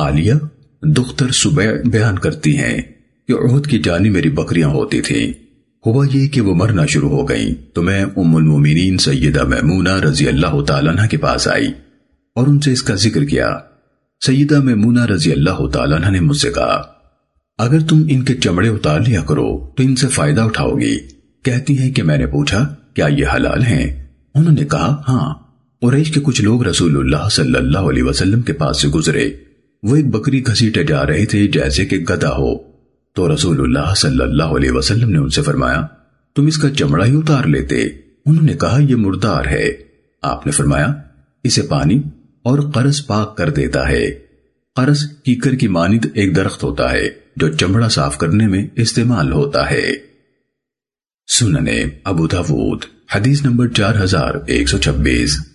عالیہ دختر صبح بیان کرتی ہیں کہ عہد کی جانی میری بکریاں ہوتی تھیں۔ ہوا یہ کہ وہ مرنا شروع ہو گئیں تو میں ام المومنین سیدہ میمونہ رضی اللہ تعالیٰ عنہ کے پاس آئی اور ان سے اس کا ذکر کیا۔ سیدہ میمونہ رضی اللہ تعالیٰ عنہ نے مجھ سے کہا، اگر تم ان کے چمڑے اتار لیا کرو تو ان سے فائدہ اٹھاؤ گی۔ کہتی ہیں کہ میں نے پوچھا، کیا یہ حلال ہیں؟ انہوں نے کہا ہاں۔ قریش کے کچھ لوگ رسول اللہ صلی اللہ علیہ وسلم کے پاس سے گزرے۔ وہ ایک بکری گھسیٹے جا رہے تھے جیسے کہ گدا ہو۔ تو رسول اللہ صلی اللہ علیہ وسلم نے ان سے فرمایا، تم اس کا چمڑا ہی اتار لیتے۔ انہوں نے کہا، یہ مردار ہے۔ آپ نے فرمایا، اسے پانی اور قرض پاک کر دیتا ہے۔ قرض کیکر کی مانند ایک درخت ہوتا ہے، جو چمڑا صاف کرنے میں استعمال ہوتا ہے۔ سننے ابو داود، حدیث نمبر چار ہزار ایک سو چھبیس۔